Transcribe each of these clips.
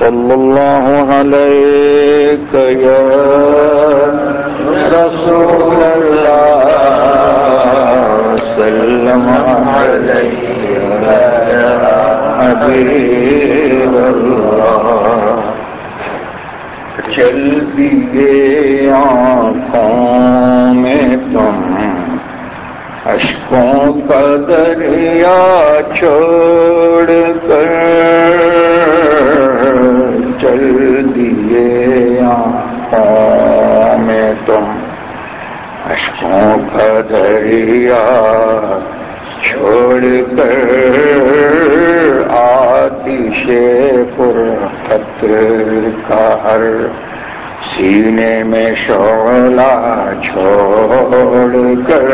صلى الله عليك يا رسول الله. سلم عليك يا حبيب الله. چل دیے آنکھوں میں تم اشکوں کا دریا چھوڑ کر دریا چھوڑ کر آتش فرحت کا ہر سینے میں شولا چھوڑ کر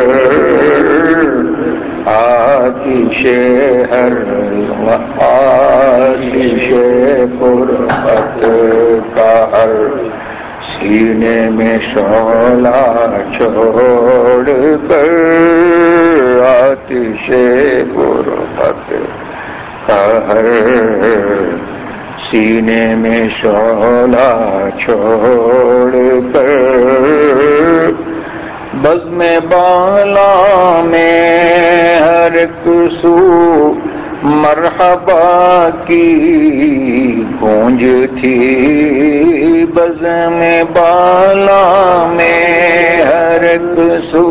آتش ہر آتش فرحت کا ہر سینے میں شولا چھوڑ کر آتش غربت کا ہر۔ سینے میں شولا چھوڑ کر بز میں بالا میں ہر کسو مرحبا کی گونج تھی۔ بز میں بالا میں ہر سو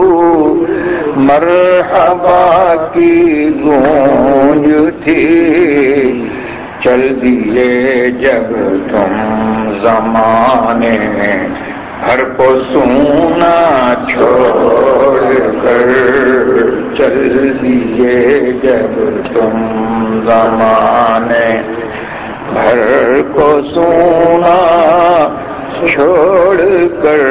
مرحبا کی گونج تھی۔ چل دیے جب تم زمانے ہر کو سونا چھوڑ کر۔ چل دیے جب تم زمانے بھر کو سونا، چھوڑ کر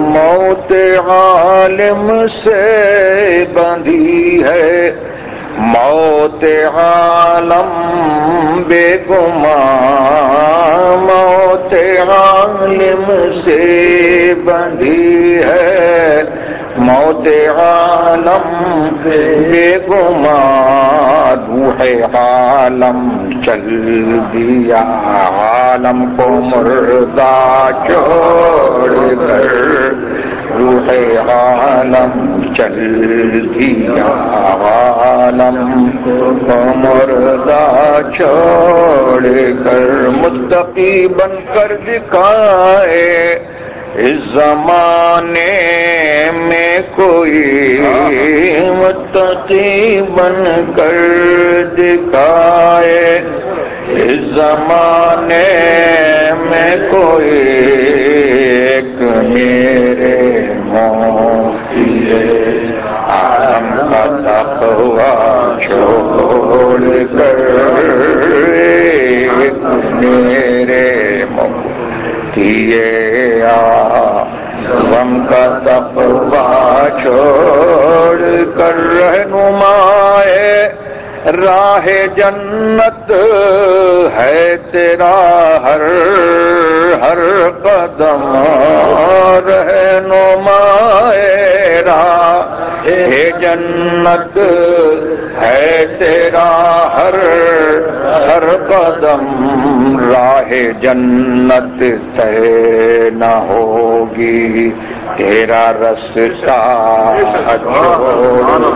موت عالم سے بندھی ہے۔ موت عالم بے گما موت عالم سے بندھی ہے۔ موت عالم بے گما روح عالم، چل دیا عالم کو مردہ چھوڑ کر۔ روح عالم، چل دیا عالم کو مردہ چھوڑ کر۔ متقی بن کر دکھائے اس زمانے میں کوئی متقی بن کر دکھائے۔ اس زمانے میں کوئی ایک میرے عالم کا تقوی چھوڑ کر میرے کیے غم کا تقوی چھوڑ کر رہنمائے، راہ جنت ہے تیرا ہر ہر قدم رہنمائے، راہ جنت ہے تیرا ہر ہر قدم، راہ جنت طے نہ ہوگی، تیرا رستا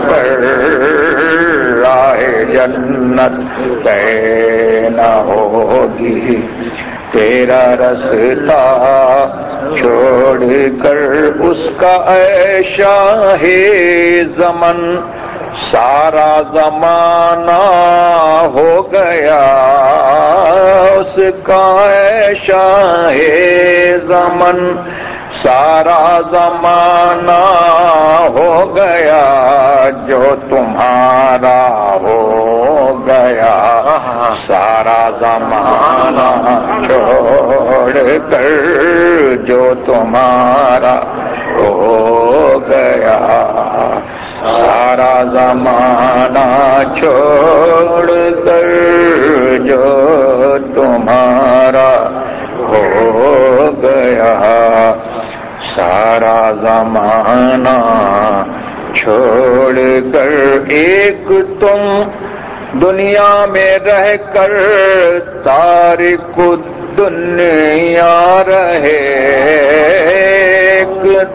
کر راہ جنت طے نہ ہوگی۔ تیرا رستا چھوڑ کر اس کا ایشا ہے زمن، سارا زمانہ ہو گیا۔ اس کا ایشا ہے زمن سارا زمانہ ہو گیا جو تمہارا ہو گیا۔ سارا زمانہ چھوڑ کر جو تمہارا ہو گیا۔ سارا زمانہ چھوڑ کر جو تمہارا ہو گیا۔ سارا زمانہ چھوڑ کر ایک تم دنیا میں رہ کر تارک دنیا رہے۔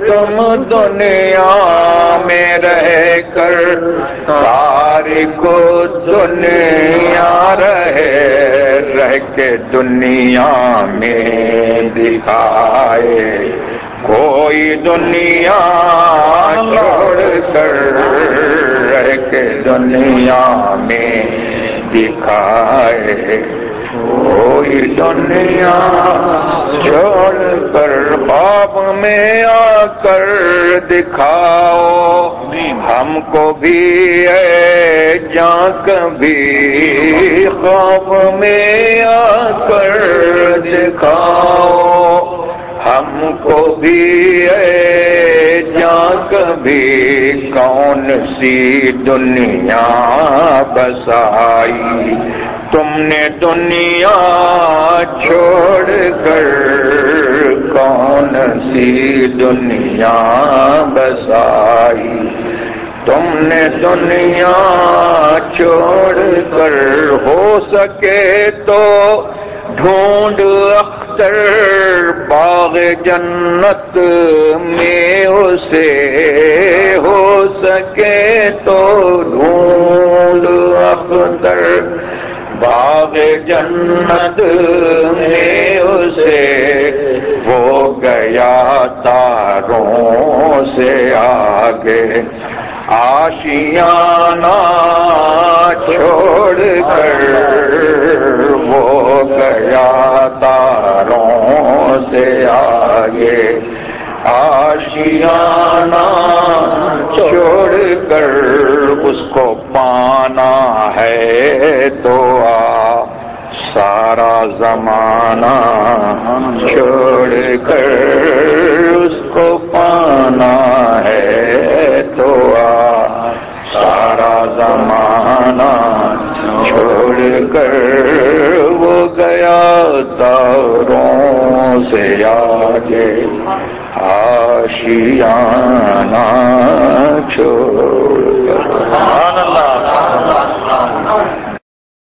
تم دنیا میں رہ کر تارک دنیا رہے۔ رہ کے دنیا میں دکھائے۔ کوئی دنیا چھوڑ کر رہ کے دنیا میں دکھائے۔ کوئی دنیا چھوڑ کر باپ میں آ کر دکھاؤ۔ ہم کو بھی ہے جان بھی۔ خواب میں آ کر دکھاؤ۔ ہم کو بھی ہے جان کبھی کون سی دنیا بسائی؟ تم نے دنیا چھوڑ کر کون سی دنیا بسائی؟ تم نے دنیا چھوڑ کر ہو سکے تو ڈھونڈ اختر باغ جنت میں اسے ہو سکے تو ڈھونڈ اختر باغ جنت میں اسے ہو گیا تاروں سے آگے۔ آشیانہ چھوڑ کر وہ گیا تاروں سے آگے۔ آشیانہ چھوڑ کر اس کو پانا ہے تو آ۔ سارا زمانہ چھوڑ کر اس کو کر وہ گیا تاروں سے آگے آشیانہ چھوڑ کر۔